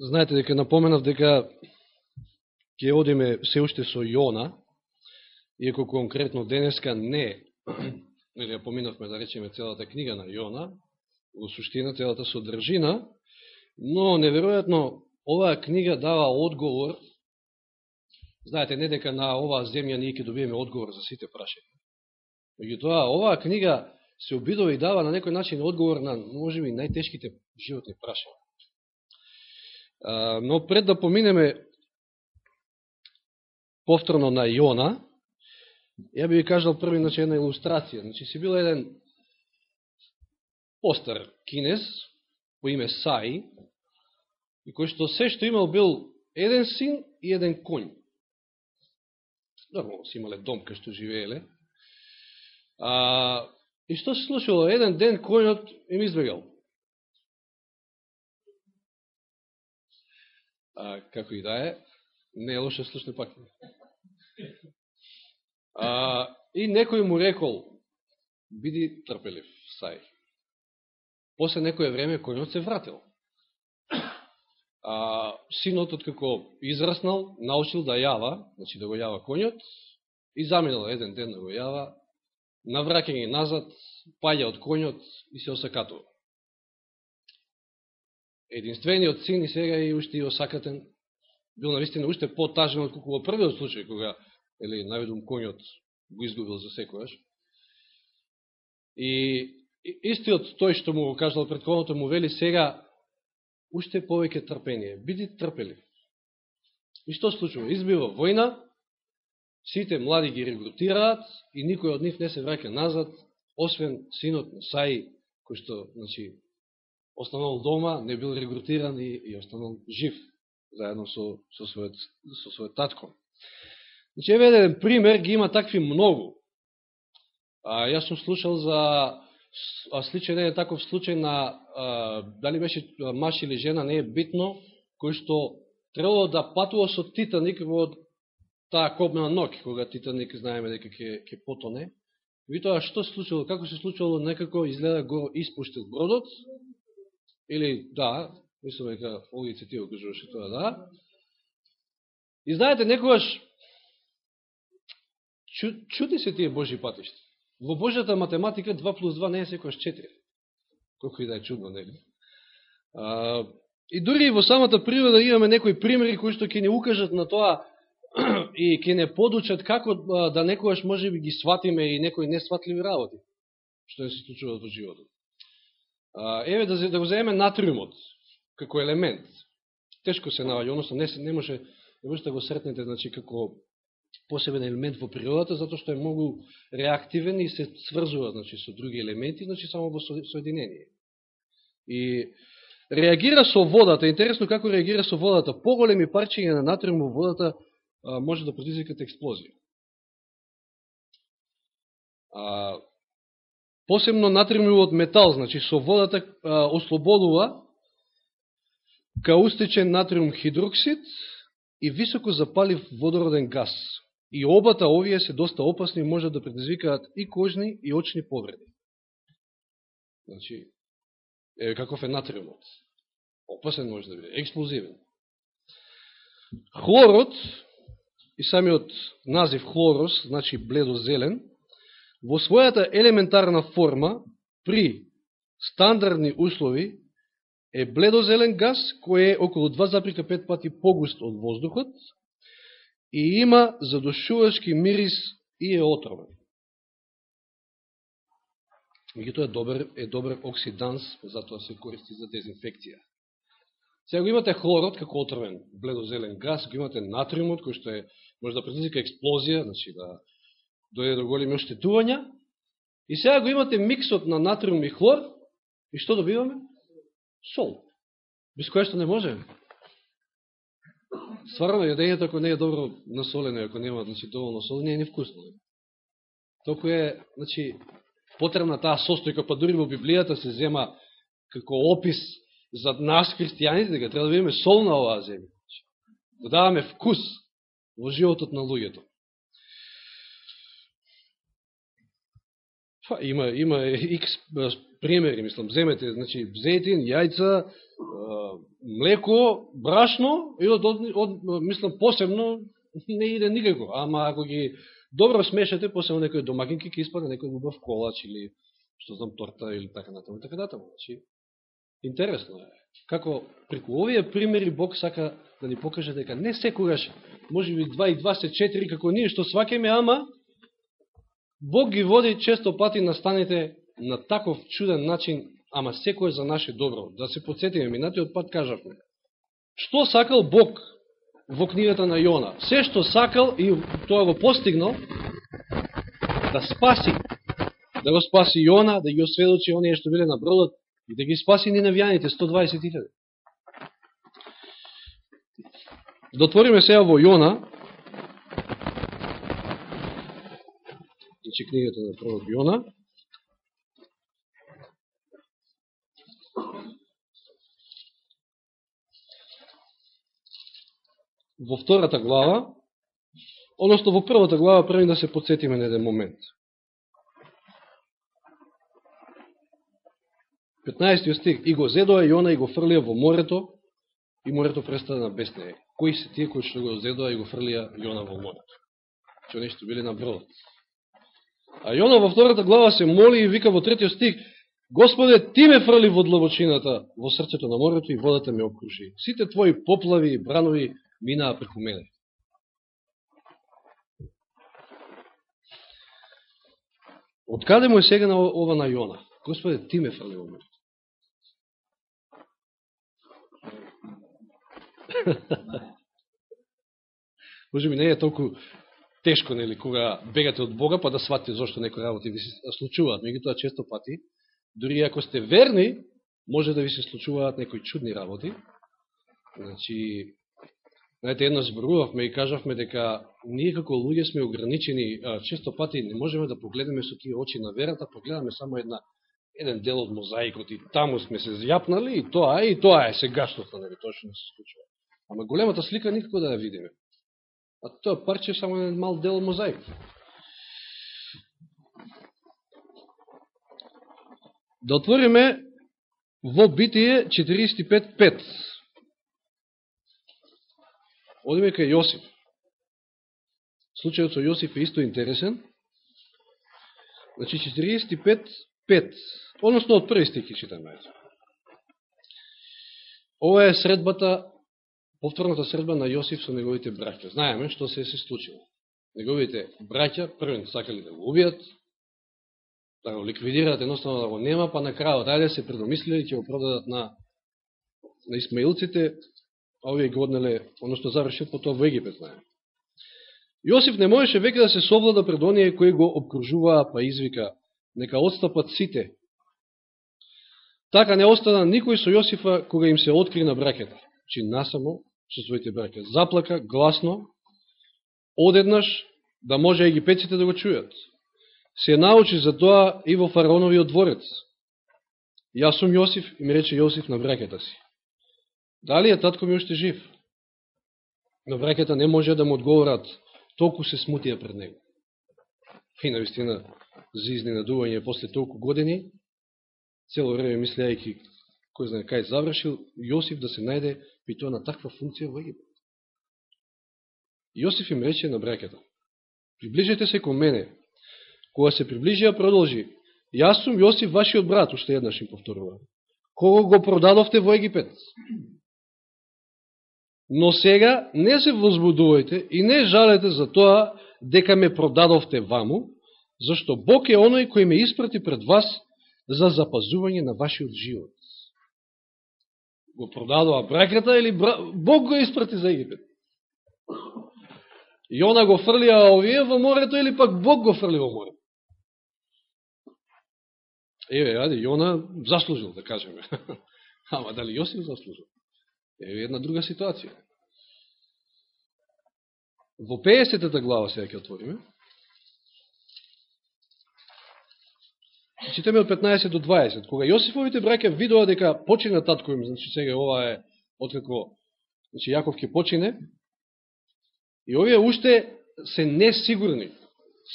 знаете дека напоменав дека ќе одиме се уште со Јона, иако конкретно денеска не, или ја поминавме да речеме целата книга на Јона, во суштина целата содржина, но неверојатно оваа книга дава одговор, знаете, не дека на оваа земја ние ќе добиеме одговор за сите прашања. Меѓутоа, оваа книга се обидува и дава на некој начин одговор на, можеби, најтешките животни прашања. Но пред да поминеме повторно на Јона, ја би ви кажал први, значи, една илустрација. Значи, си бил еден постар кинез, по име Саи, и кој што се што имал бил еден син и еден конј. Нормално си имале дом кај што живееле. А, и што се случило? Еден ден конјот им избегал. А, како и да е, не е лошо да слушне пак. А, и некој му рекол, биди трпелив, сај. После некоје време конјот се вратил. А, синот, откако израснал, научил да јава, значи да го јава конјот, и заминал еден ден да го јава, навраќање назад, паѓа од конјот и се осакатува единствениот син и сега и уште и осакатен, бил наистина уште по-тажен од колку во првиот случај, кога, или наведум конјот, го изгубил за секојаш. И истиот тој што му го кажал предходното му вели сега уште повеќе трпение. Биди трпели. И што случува? Избива војна, сите млади ги регрутираат и никој од нив не се враќа назад, освен синот на Саи, кој што, значи, останал дома, не бил регрутиран и, и останал жив, заедно со, со, својот, со својот татко. Значи, еве еден пример, ги има такви многу. А, јас сум слушал за а, сличен е таков случај на, а, дали беше маш или жена, не е битно, кој што требало да патува со Титаник во таа копнена ног, кога Титаник знаеме дека ќе, ќе потоне. Ви тоа што се случило, како се случило, некако изгледа го испуштил бродот, Или, да, мислам дека овие ти кажуваше тоа, да. И знаете, некогаш чу, чуди се тие Божи патишти. Во Божјата математика 2 плюс 2 не е секојаш 4. Колко и да е чудно, нели? А, и дури и во самата природа имаме некои примери кои што ќе ни укажат на тоа и ќе не подучат како да некојаш може би ги сватиме и некои несватливи работи, што не се случуваат во животот. Еве да, да го земеме натриумот како елемент. Тешко се наоѓа, односно не, не може, не може да го сретнете значи, како посебен елемент во природата, затоа што е многу реактивен и се сврзува значи, со други елементи, значи само во соединение. И реагира со водата, интересно како реагира со водата, поголеми парчиња на натриум во водата а, може да предизвикат експлозија. А, посебно натримивот метал, значи со водата а, ослободува каустичен натриум хидроксид и високо запалив водороден газ. И обата овие се доста опасни и можат да предизвикаат и кожни и очни повреди. Значи, е, каков е натриумот? Опасен може да биде, експлозивен. Хлорот, и самиот назив хлорос, значи бледо-зелен, во својата елементарна форма, при стандардни услови, е бледозелен газ, кој е околу 2,5 пати погуст од воздухот и има задушувачки мирис и е отровен. Меѓутоа е добар, е добар оксиданс, затоа се користи за дезинфекција. Сега го имате хлорот како отровен бледозелен газ, го имате натриумот, кој што е, може да предизвика експлозија, значи да дојде до големи оштетувања, и сега го имате миксот на натриум и хлор, и што добиваме? Сол. Без која што не може. Сварно, јадењето, ако не е добро насолено, ако нема значи, доволно сол, не е ни вкусно. Току е, значи, потребна таа состојка, па дури во Библијата се зема како опис за нас, христијаните, дека треба да видиме сол на оваа земја. Значи, да даваме вкус во животот на луѓето. Па, има, има x примери, мислам, земете, значи, зејтин јајца, млеко, брашно, и од, од, од, мислам, посебно не иде никако. Ама ако ги добро смешате, посебно некој домакинки, ќе испаде некој убав колач или, што знам, торта или така натаму, така натаму. Значи, интересно е. Како преку овие примери Бог сака да ни покаже дека не секогаш, може би 2 и 2 се 4, како ние што свакеме, ама Бог ги води често пати настаните на таков чуден начин, ама секој за наше добро. Да се подсетиме, минатиот пат кажавме. Што сакал Бог во книгата на Јона? Се што сакал и тоа го постигнал, да спаси, да го спаси Јона, да ги осведочи оние што биле на бродот и да ги спаси ненавијаните, 120 000. Дотвориме сега во Јона, значи книгата на пророк Јона, во втората глава, односно во првата глава, први да се подсетиме на еден момент. 15 стих. И го зедоа Јона и го фрлија во морето, и морето престана на беснеje. Кои се тие кои што го зедоа и го фрлија Јона во морето? Че нешто били на бродот. А Јона во втората глава се моли и вика во третиот стих, Господе, ти ме фрли во длабочината, во срцето на морето и водата ме окружи. Сите твои поплави и бранови минаа преку мене. Откаде му е сега на ова на Јона? Господе, ти ме фрли во морето. Може би не е толку тешко, нели, кога бегате од Бога, па да сватите зашто некои работи ви се случуваат. тоа често пати, дури ако сте верни, може да ви се случуваат некои чудни работи. Значи, знаете, едно зборувавме и кажавме дека ние како луѓе сме ограничени, често пати не можеме да погледаме со тие очи на верата, погледаме само една еден дел од мозаикот и таму сме се зјапнали и тоа е, и тоа е сегашното, нели, тоа што не се случува. Ама големата слика никако да ја видиме. А тоа парче само еден мал дел мозаик. Да отвориме во Битие 45.5. Одиме кај Јосиф. Случајот со Јосиф е исто интересен. Значи 45.5. Односно од први стих читаме. Ова е средбата, повторната средба на Јосиф со неговите браќа. Знаеме што се се случило. Неговите браќа првен сакали да го убијат, да го ликвидираат, едноставно да го нема, па на крајот, ајде се предомислили, ќе го продадат на, на исмаилците, а овие го однеле, односно завршил по тоа во Египет, знаеме. Јосиф не можеше веќе да се совлада пред оние кои го обкружуваа, па извика, нека отстапат сите, Така не остана никој со Јосифа кога им се откри на бракета. Чи насамо со своите браќа. Заплака гласно, одеднаш, да може египетците да го чујат. Се научи за тоа и во фараоновиот дворец. Јас сум Јосиф, и ми рече Јосиф на бракета си. Дали е татко ми уште жив? Но бракета не може да му одговорат, толку се смутија пред него. И навистина, за изненадување после толку години, цело време мислејќи кој знае кај завршил, Јосиф да се најде би тоа на таква функција во Египет. Јосиф им рече на бракета, приближете се кон мене. Кога се приближија, продолжи, јас сум Јосиф, вашиот брат, уште еднаш им повторува. Кого го продадовте во Египет? Но сега не се возбудувајте и не жалете за тоа дека ме продадовте ваму, зашто Бог е оној кој ме испрати пред вас за запазување на вашиот живот. Го продадува браката или бра... Бог го испрати за Египет? Јона го фрлија овие во морето или пак Бог го фрли во морето? Еве, ајде, Јона заслужил, да кажеме. Ама дали Јосиф заслужил? Еве една друга ситуација. Во 50 глава сега ќе отвориме. Читаме од 15 до 20. Кога Јосифовите браќа видоа дека почина татко им, значи сега ова е откако значи Јаков ќе почине, и овие уште се несигурни.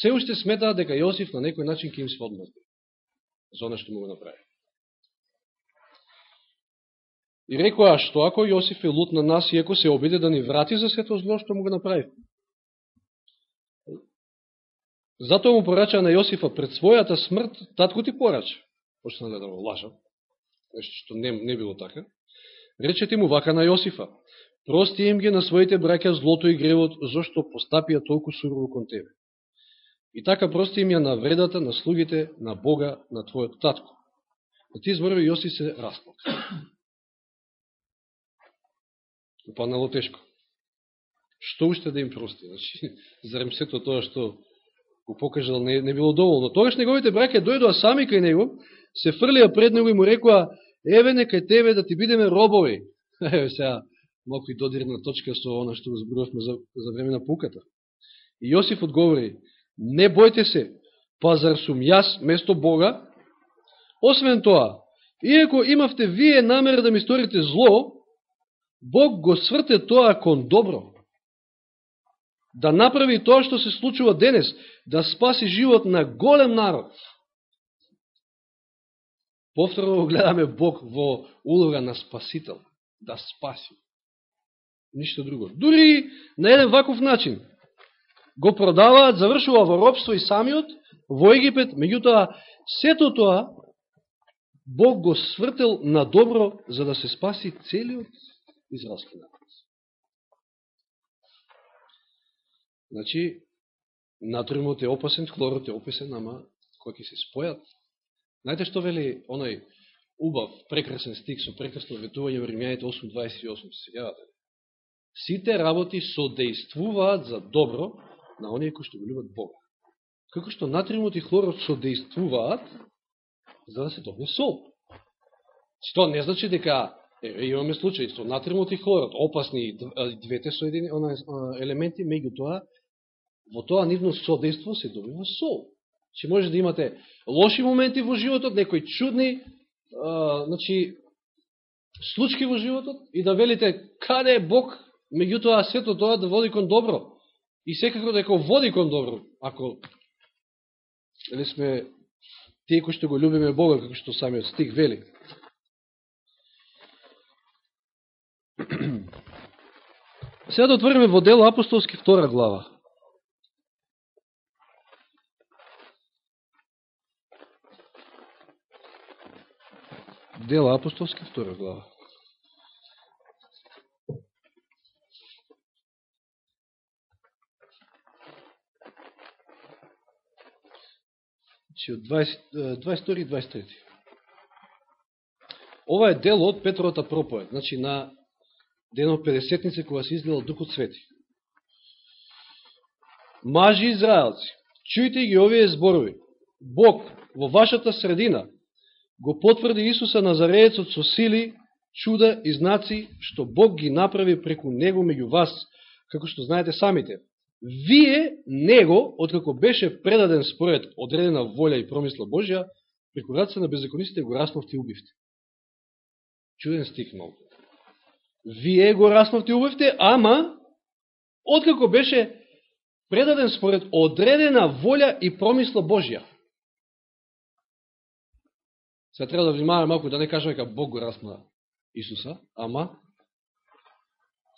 Се уште сметаат дека Јосиф на некој начин ќе им се одмазни за оно што му го направи. И рекоа, што ако Јосиф е лут на нас, иако се обиде да ни врати за сето зло, што му го направи? Затоа му порача на Јосифа пред својата смрт, татко ти порача. Почна да го лажа, нешто што не, не било така. Рече ти му вака на Јосифа, прости им ги на своите браќа злото и гревот, зашто постапија толку сурово кон тебе. И така прости им ја на вредата на слугите на Бога, на твојот татко. На ти зборови Јосиф се расплака упаднало тешко. Што уште да им прости? Значи, зарем сето тоа што го покажал да не, не било доволно. Тогаш неговите браке дојдоа сами кај него, се фрлија пред него и му рекоа, еве некај тебе да ти бидеме робови. Еве сега, малко и додирна точка со она што го зборувавме за, за време на пуката. И Јосиф одговори, не бојте се, па зар сум јас место Бога? Освен тоа, иако имавте вие намера да ми сторите зло, Бог го сврте тоа кон добро. Да направи тоа што се случува денес, да спаси живот на голем народ. Повторно го гледаме Бог во улога на спасител, да спаси. Ништо друго. Дури на еден ваков начин. Го продаваат, завршува во робство и самиот во Египет, меѓутоа сето тоа Бог го свртел на добро за да се спаси целиот израелски народ. Значи, натриумот е опасен, хлорот е опасен, ама кој ќе се спојат. Знаете што вели оној убав, прекрасен стик со прекрасно ветување во Римјаните 8.28, се сеќавате? Сите работи содействуваат за добро на оние кои што го любат Бога. Како што натриумот и хлорот содействуваат за да се добне сол. Што не значи дека Еве имаме случаи со натримот и хлорот, опасни двете соедини, она, елементи, меѓу тоа, во тоа нивно содейство се добива сол. Че може да имате лоши моменти во животот, некои чудни, а, значи, случки во животот и да велите каде е Бог, меѓутоа сето тоа да води кон добро. И секако дека води кон добро, ако или сме тие кои што го любиме Бога, како што самиот стих вели. Сега да отвориме во дело апостолски втора глава. Дела апостолски втора глава. Значи, од 22 и 23. Ова е дело од Петровата проповед, значи на денот 50-ница кога се изгледал Духот Свети. Мажи Израелци, чујте ги овие зборови. Бог во вашата средина го потврди Исуса Назареецот со сили, чуда и знаци, што Бог ги направи преку Него меѓу вас, како што знаете самите. Вие Него, откако беше предаден според одредена волја и промисла Божја, преку раца на беззаконистите го расновте и убивте. Чуден стих много вие го расновте и убивте, ама, откако беше предаден според одредена волја и промисла Божја. Сега треба да внимаваме малку да не кажеме дека Бог го распна Исуса, ама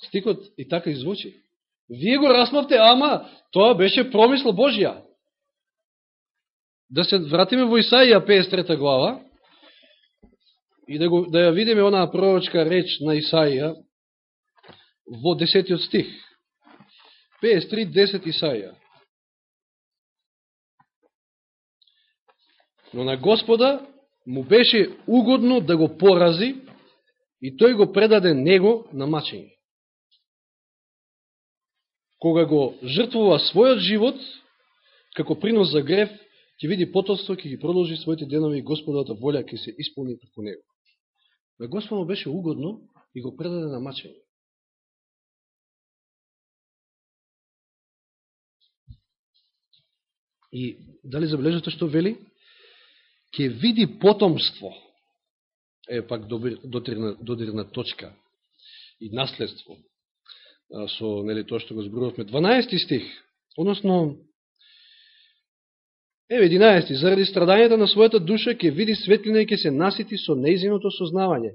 стикот и така извучи. Вие го распнавте, ама тоа беше промисла Божија. Да се вратиме во Исаија 53 глава, и да, го, да ја видиме онаа пророчка реч на Исаија во 10 стих. 53, 10 Исаија. Но на Господа му беше угодно да го порази и тој го предаде него на мачење. Кога го жртвува својот живот, како принос за грев, ќе види потоство, ќе ги продолжи своите денови и Господовата волја ќе се исполни преку него. На Господ му беше угодно и го предаде на мачење. И дали забележате што вели? Ке види потомство. Е, пак додирна, додирна точка и наследство со нели, тоа што го зборувавме. 12 стих, односно Еве 11. Заради страдањата на својата душа ќе види светлина и ќе се насити со неизиното сознавање.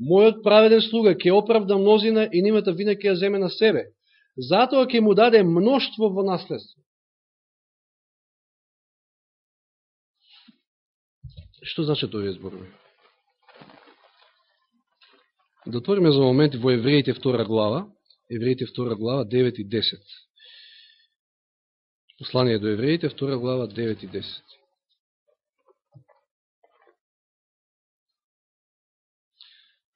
Мојот праведен слуга ќе оправда мнозина и нимата вина ќе ја земе на себе. Затоа ќе му даде мноштво во наследство. Што значат овие зборови? Да отвориме за момент во Евреите 2 глава, Евреите 2 глава 9 и 10. Послание до Евреите 2 глава 9 и 10.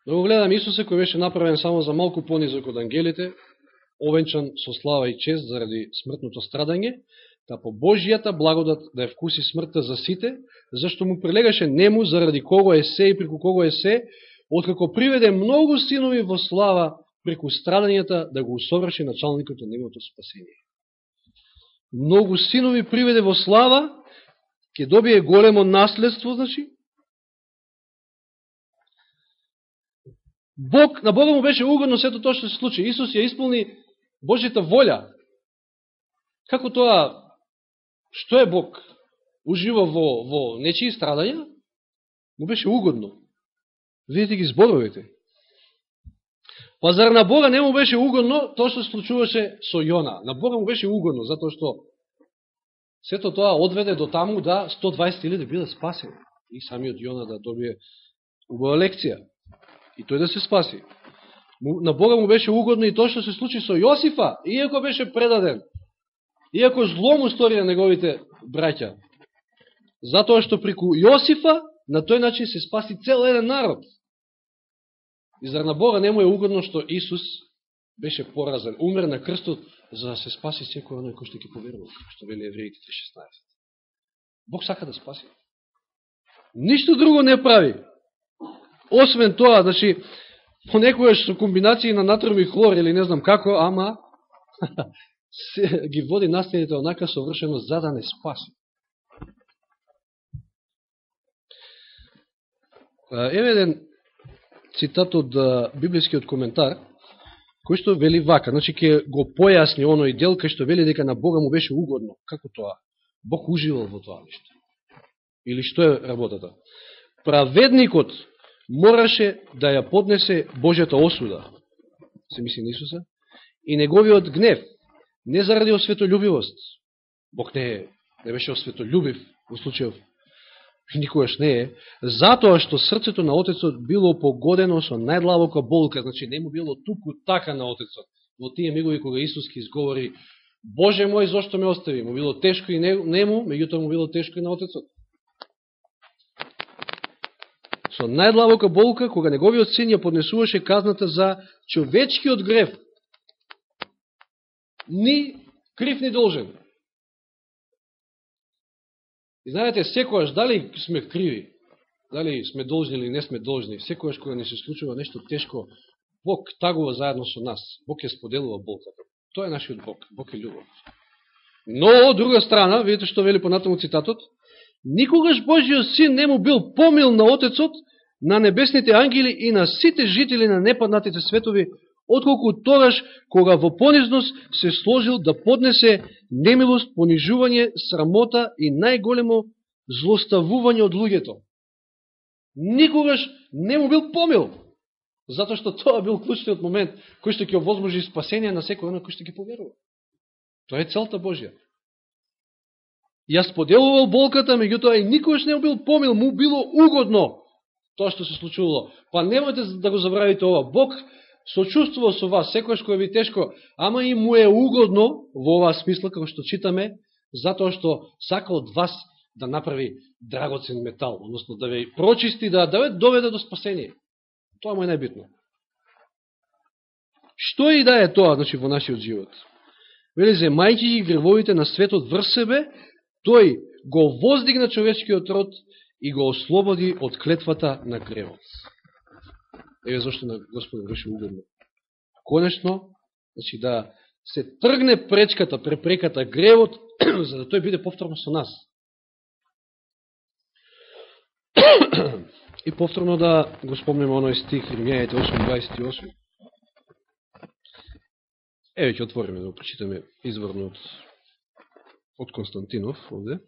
Да го гледам Исусе, кој беше направен само за малку понизок од ангелите, овенчан со слава и чест заради смртното страдање, та по Божијата благодат да ја вкуси смртта за сите, зашто му прилегаше нему заради кого е се и преку кого е се, откако приведе многу синови во слава преку страданијата да го усоврши началникот на неговото спасение. Многу синови приведе во слава, ќе добие големо наследство, значи, Бог, на Бога му беше угодно сето тоа што се случи. Исус ја исполни Божјата волја. Како тоа, што е Бог? Ужива во, во нечии страдања? Му беше угодно. Видите ги зборовите. Па зар на Бога не му беше угодно тоа што случуваше со Јона? На Бога му беше угодно, затоа што сето тоа одведе до таму да 120.000 бидат спасени. И самиот Јона да добие убава лекција и тој да се спаси. На Бога му беше угодно и тоа што се случи со Јосифа, иако беше предаден, иако зло му стори на неговите браќа. Затоа што преку Јосифа на тој начин се спаси цел еден народ. И зар на Бога не му е угодно што Исус беше поразен, умер на крстот за да се спаси секој оној кој што ќе поверува, што вели Евреите 3.16. Бог сака да спаси. Ништо друго не прави. Освен тоа, значи, понекојаш со комбинации на натриум и хлор или не знам како, ама се, ги води настаните онака совршено за да не спаси. Еве еден цитат од библискиот коментар, кој што вели вака, значи ќе го појасни оној дел кај што вели дека на Бога му беше угодно. Како тоа? Бог уживал во тоа нешто. Или што е работата? Праведникот мораше да ја поднесе Божјата осуда, се мисли на Исуса, и неговиот гнев, не заради осветолюбивост. Бог не, е, не беше осветолюбив во случајов, никогаш не е, затоа што срцето на Отецот било погодено со најдлабока болка, значи не му било туку така на Отецот. Во тие мигови кога Исус ки изговори Боже мој, зошто ме остави? Му било тешко и нему, меѓутоа му било тешко и на Отецот со најдлабока болка, кога неговиот син ја поднесуваше казната за човечкиот греф, Ни крив ни должен. И знаете, секојаш, дали сме криви, дали сме должни или не сме должни, секојаш кога не се случува нешто тешко, Бог тагува заедно со нас. Бог ја споделува болката. Тоа е нашиот Бог. Бог е љубов. Но, од друга страна, видите што вели понатаму цитатот, никогаш Божиот син не му бил помил на Отецот, на небесните ангели и на сите жители на непаднатите светови, отколку тогаш кога во понизност се сложил да поднесе немилост, понижување, срамота и најголемо злоставување од луѓето. Никогаш не му бил помил, затоа што тоа бил клучниот момент кој што ќе овозможи спасение на секој оној кој што ќе поверува. Тоа е целта Божја. Јас поделувал болката, меѓутоа и никогаш не му бил помил, му било угодно тоа што се случувало. Па немојте да го забравите ова. Бог сочувствува со вас, секојаш кој ви тешко, ама и му е угодно во оваа смисла, како што читаме, затоа што сака од вас да направи драгоцен метал, односно да ви прочисти, да, да ве доведе до спасение. Тоа му е најбитно. Што и да е тоа, значи, во нашиот живот? Вели, земајќи ги гревовите на светот врз себе, тој го воздигна човечкиот род и го ослободи од клетвата на гревот. Еве зашто на Господ беше угодно. Конечно, значи да се тргне пречката, препреката, гревот, за да тој биде повторно со нас. И повторно да го спомнеме оној стих, Римјаните 8.28. Еве ќе отвориме да го прочитаме изворно од, од Константинов овде.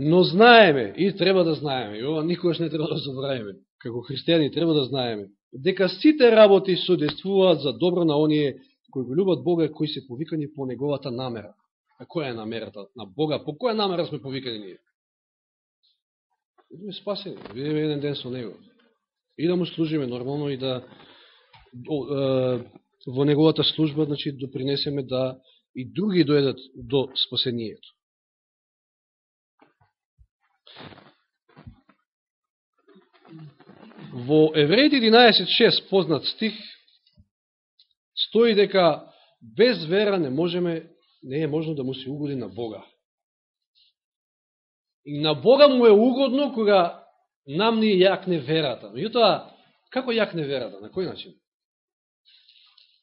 Но знаеме, и треба да знаеме, и ова никогаш не треба да забравиме, како христијани треба да знаеме, дека сите работи содействуваат за добро на оние кои го любат Бога кои се повикани по неговата намера. А која е намерата на Бога? По која намера сме повикани ние? Да спасени, да видиме еден ден со Него. И да му служиме нормално и да во неговата служба значи, допринесеме да и други доедат до спасението. Во Евреите 11.6 познат стих стои дека без вера не можеме, не е можно да му се угоди на Бога. И на Бога му е угодно кога нам ни јакне верата. Меѓутоа, како јакне верата? На кој начин?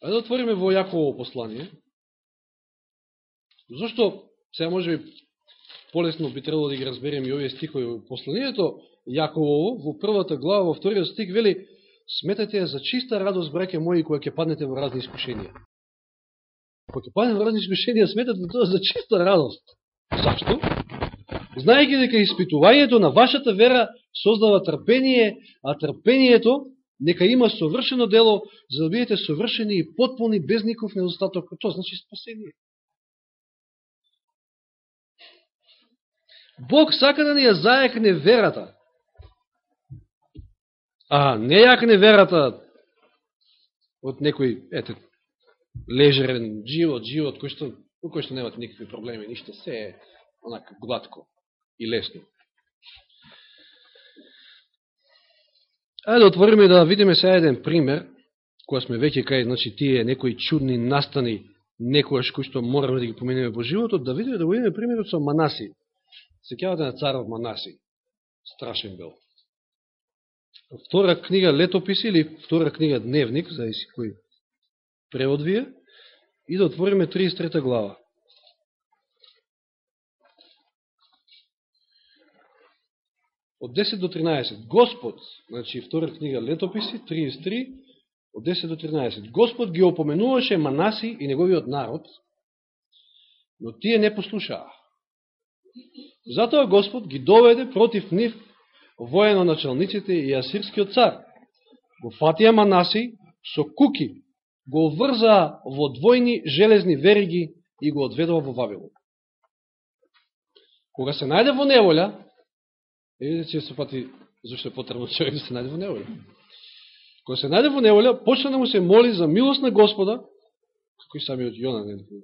Ајде да отвориме во Јаково послание. Зошто, сега може би полесно би требало да ги разбереме и овие стихови во посланието, Јаковово, во првата глава, во вториот стик, вели, сметате за чиста радост, браке мои, која ќе паднете во разни искушенија. Која ќе паднете во разни искушенија, сметате тоа за чиста радост. Зашто? Знаеки дека испитувањето на вашата вера создава трпение, а трпението нека има совршено дело, за да бидете совршени и потполни без ников недостаток. Тоа значи спасение. Бог сака да ни ја заекне верата. А не јакне верата од некој, ете, лежерен живот, живот кој што, кој што немат никакви проблеми, ништо, се е онака гладко и лесно. Ајде да отвориме да видиме сега еден пример, која сме веќе кај, значи, тие некои чудни настани, некојаш кои што мораме да ги поминеме во животот, да видиме, да го видиме примерот со Манаси. Секјавате на царот Манаси. Страшен бил. Втора книга Летописи или втора книга Дневник, зависи кој превод вие, и да отвориме 33 глава. од 10 до 13. Господ, значи втора книга Летописи, 33, од 10 до 13. Господ ги опоменуваше Манаси и неговиот народ, но тие не послушаа. Затоа Господ ги доведе против нив военоначалниците и асирскиот цар. Го фатија Манаси со куки, го врзаа во двојни железни вериги и го одведува во Вавилон. Кога се најде во неволја, Видите, че се пати, зашто е потребно човек да се најде во неволја. Кога се најде во неволја, почна да му се моли за милост на Господа, како и самиот Јона, не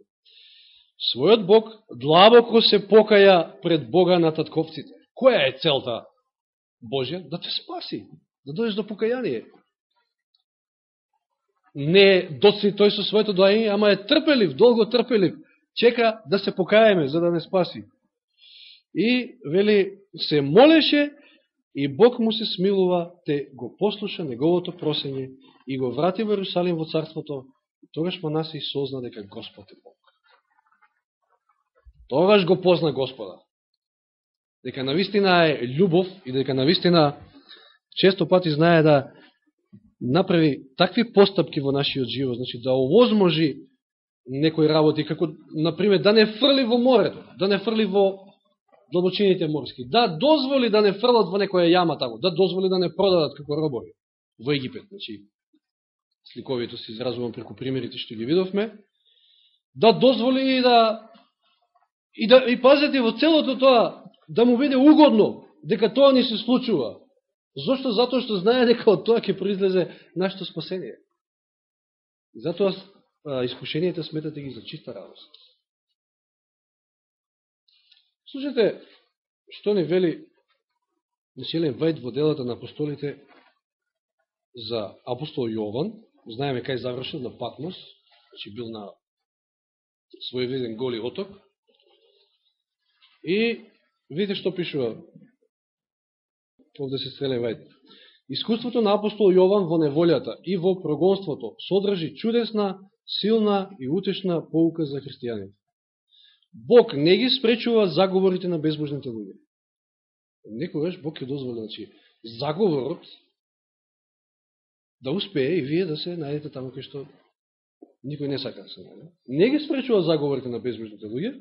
Својот Бог длабоко се покаја пред Бога на татковците. Која е целта Божја? Да те спаси, да дојдеш до покаяние. Не доци тој со своето доање, ама е трпелив, долго трпелив. Чека да се покаеме, за да не спаси. И, вели, се молеше и Бог му се смилува, те го послуша неговото просење и го врати во Иерусалим во царството, и тогаш Манаси созна дека Господ е Бог. Тогаш го позна Господа. Дека навистина е љубов и дека навистина често пати знае да направи такви постапки во нашиот живот, значи да овозможи некои работи, како, например, да не фрли во морето, да не фрли во длабочините морски, да дозволи да не фрлат во некоја јама таму, да дозволи да не продадат како робови во Египет, значи, сликовито се изразувам преку примерите што ги видовме, да дозволи и да и да и пазете во целото тоа да му биде угодно дека тоа ни се случува. Зошто? Затоа што знае дека од тоа ќе произлезе нашето спасение. Затоа искушенијата сметате ги за чиста радост. Слушайте, што не вели Несилен Вајд во делата на апостолите за апостол Јован, знаеме кај завршил на Патмос, значи бил на свој виден голи оток, и видите што пишува, овде се Селен Вајд. Искуството на апостол Јован во неволјата и во прогонството содржи чудесна, силна и утешна поука за христијаните. Бог не ги спречува заговорите на безбожните луѓе. Некогаш Бог ќе дозволи, значи, заговорот да успее и вие да се најдете таму кај што никој не сака да се најде. Не ги спречува заговорите на безбожните луѓе,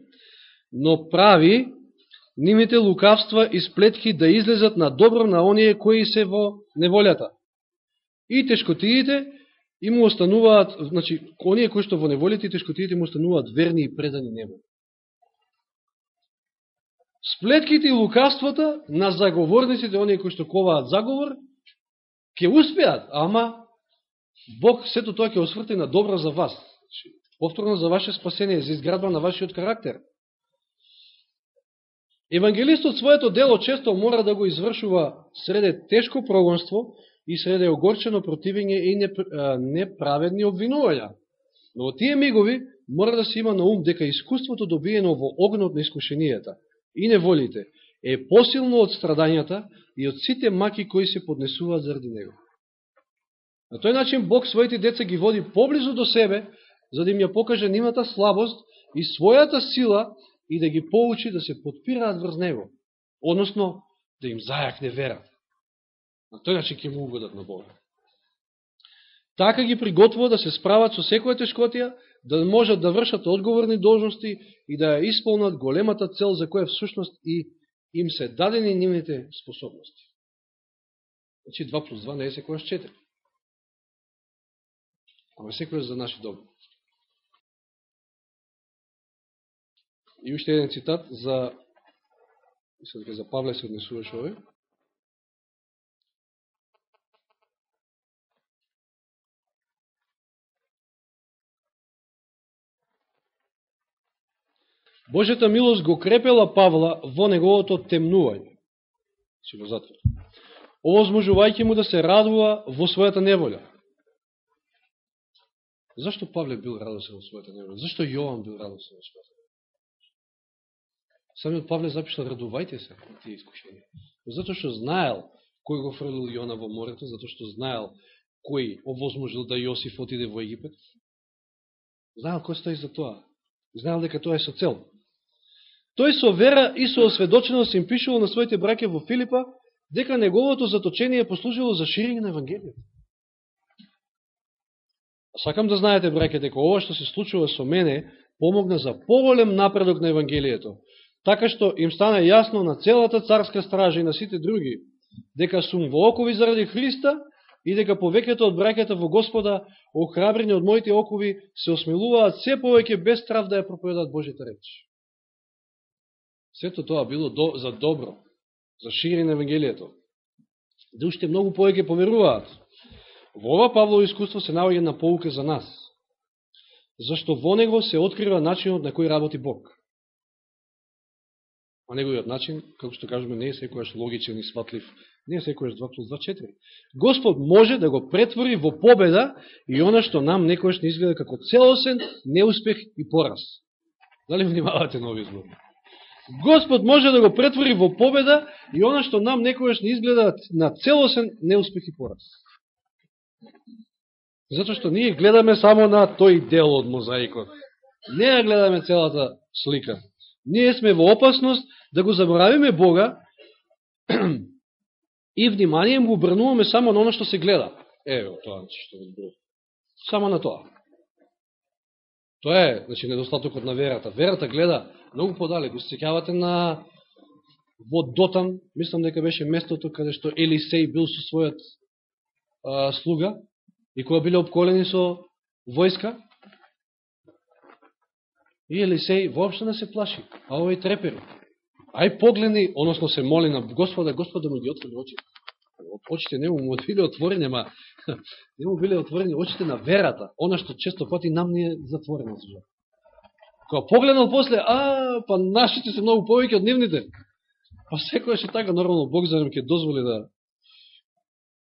но прави нивните лукавства и сплетки да излезат на добро на оние кои се во неволјата. И тешкотиите и му остануваат, значи, оние кои што во неволите и тешкотиите му остануваат верни и предани небо. Сплетките и лукавствата на заговорниците, оние кои што коваат заговор, ќе успеат, ама Бог сето тоа ќе осврти на добро за вас. Значи, повторно за ваше спасение, за изградба на вашиот карактер. Евангелистот своето дело често мора да го извршува среде тешко прогонство и среде огорчено противење и неправедни обвинувања. Но во тие мигови мора да се има на ум дека искуството добиено во огнот на искушенијата и неволите е посилно од страдањата и од сите маки кои се поднесуваат заради него. На тој начин Бог своите деца ги води поблизу до себе, за да им ја покаже нивната слабост и својата сила и да ги поучи да се подпираат врз него, односно да им зајакне верата. На тој начин ќе му угодат на Бога. Така ги приготвува да се справат со секоја тешкотија, да можат да вршат одговорни должности и да ја исполнат големата цел за која всушност и им се дадени нивните способности. Значи 2 плюс 2 не е секојаш 4. Ама секојаш за наши добри. И уште еден цитат за, мислам дека за Павле се однесуваше овој. Божјата милост го крепела Павла во неговото темнување, си во затвор, овозможувајќи му да се радува во својата неволја. Зашто Павле бил радосен во својата неволја? Зашто Јован бил радосен во својата? Самиот Павле запишал, радувајте се на тие искушенија. Затоа што знаел кој го фрлил Јона во морето, затоа што знаел кој овозможил да Јосиф отиде во Египет. Знаел кој стои за тоа. Знаел дека тоа е со цел. Тој со вера и со осведоченост им пишувал на своите браке во Филипа дека неговото заточение послужило за ширење на Евангелието. Сакам да знаете, браке, дека ова што се случува со мене помогна за поголем напредок на Евангелието, така што им стана јасно на целата царска стража и на сите други, дека сум во окови заради Христа и дека повеќето од браќата во Господа, охрабрени од моите окови, се осмилуваат се повеќе без страв да ја проповедат Божите речи. Сето тоа било до, за добро, за ширење на Евангелието. Да уште многу повеќе поверуваат. Во ова Павлово искуство се наоѓа на поука за нас. Зашто во него се открива начинот на кој работи Бог. А неговиот начин, како што кажеме, не е секојаш логичен и сватлив, не е секојаш 2 плюс 2 4. Господ може да го претвори во победа и она што нам некојаш не изгледа како целосен неуспех и пораз. Дали внимавате на овие збори? Господ може да го претвори во победа и она што нам некојаш не изгледа на целосен неуспех и пораз. Зато што ние гледаме само на тој дел од мозаикот. Не ја гледаме целата слика. Ние сме во опасност да го заборавиме Бога и внимание му обрнуваме само на оно што се гледа. Ево, тоа што го Само на тоа. Тоа е, значи, недостатокот на верата. Верата гледа многу подале. Го сеќавате на во Дотан, мислам дека беше местото каде што Елисей бил со својот а, слуга и кога биле обколени со војска. И Елисей воопшто не се плаши, а овој трепери. Ај погледни, односно се моли на Господа, Господа му ги отвори очите. Очите не му биле отворени, ма не му биле отворени очите на верата, она што често пати нам не е затворено за. Кога погледнал после, а, па нашите се многу повеќе од нивните. Па секоја ше така, нормално, Бог за ќе дозволи да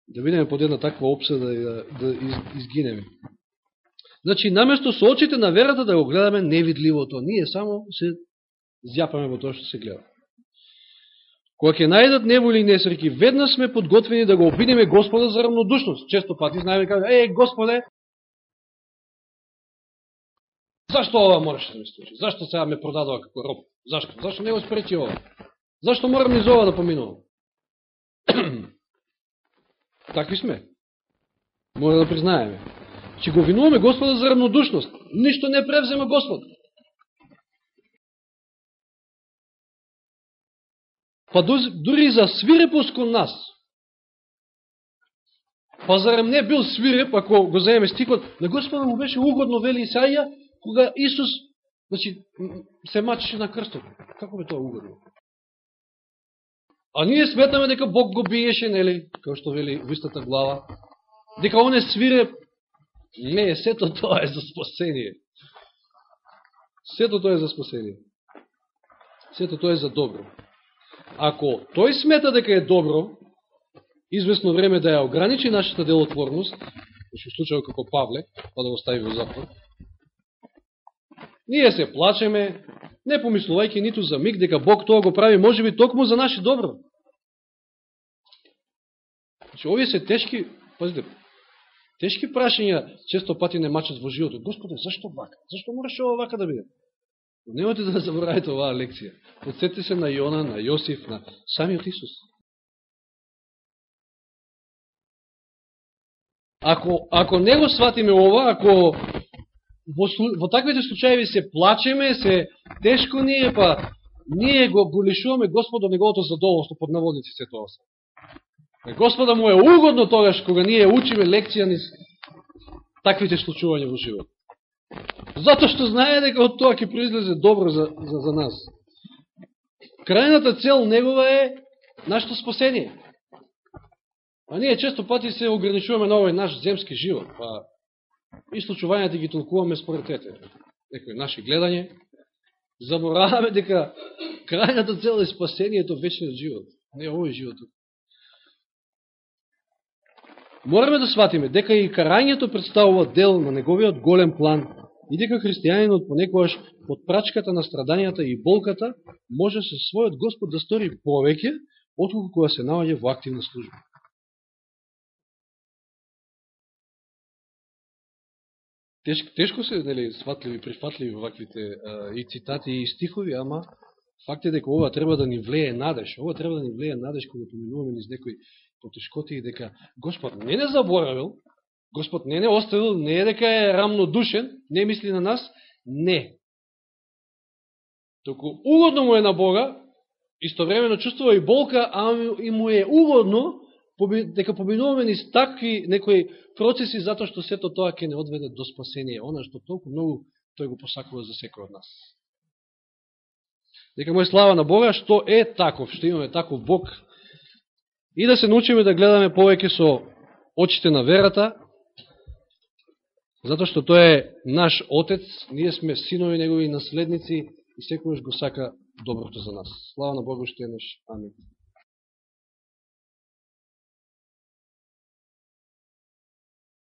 да видиме под една таква обседа и да, да из, изгинеме. Значи, наместо со очите на верата да го гледаме невидливото, ние само се зјапаме во тоа што се гледа. Кога ќе најдат неволи и несреки, веднаш сме подготвени да го обидеме Господа за равнодушност. Често пати знаеме кажа, е, Господе, Зашто ова мораше да ми случи? Зашто сега ме продадува како роб? Зашто? Зашто не го спречи ова? Зашто морам из ова да поминувам? Такви сме. Мора да признаеме. Че го винуваме Господа за равнодушност. Ништо не превзема Господ. па дури за свирепост кон нас. Па зарем не бил свиреп, ако го заеме стикот, на Господа му беше угодно, вели Исаија, кога Исус значи, се мачеше на крстот. Како бе тоа угодно? А ние сметаме дека Бог го биеше, нели, како што вели вистата истата глава, дека он е свиреп. Не, сето тоа е за спасение. Сето тоа е за спасение. Сето тоа е за добро. Ако тој смета дека е добро, известно време да ја ограничи нашата делотворност, што случај како Павле, па да го стави во затвор, ние се плачеме, не помислувајќи ниту за миг дека Бог тоа го прави, може би токму за наше добро. Значи, овие се тешки, пазите, тешки прашања често пати не мачат во животот. Господе, зашто вака? Зашто мораше ова вака да биде? Немате да заборавите оваа лекција. Подсетите се на Јона, на Јосиф, на самиот Исус. Ако, ако не го сватиме ова, ако во, во таквите случаеви се плачеме, се тешко ние, е, па ние го, го лишуваме Господо неговото задоволство под наводници се тоа се. Господа му е угодно тогаш кога ние учиме лекција низ таквите случувања во живот. Затоа што знае дека од тоа ќе произлезе добро за, за, за нас. Крајната цел негова е нашето спасение. А ние често пати се ограничуваме на овој наш земски живот, па и случувањата ги толкуваме според тете. Некој наше гледање, забораваме дека крајната цел е спасението вечниот живот, не овој живот. Мораме да сватиме дека и карањето представува дел на неговиот голем план и дека христијанинот понекогаш под прачката на страдањата и болката може со својот Господ да стори повеќе, отколку кога се наоѓа во активна служба. Тешко, тешко се нели, сватливи, прифатливи ваквите а, и цитати и стихови, ама факт е дека ова треба да ни влее надеж. Ова треба да ни влее надеж кога поминуваме низ некои потешкоти и дека Господ не не заборавил, Господ не не оставил, не е дека е рамнодушен, не мисли на нас, не. Току угодно му е на Бога, истовремено чувствува и болка, а и му е угодно дека побинуваме низ такви некои процеси, затоа што сето тоа ќе не одведе до спасение, она што толку многу тој го посакува за секој од нас. Дека му е слава на Бога, што е таков, што имаме таков Бог, и да се научиме да гледаме повеќе со очите на верата, затоа што тој е наш Отец, ние сме синови негови наследници и секојаш го сака доброто за нас. Слава на Богу што е наш. Амин.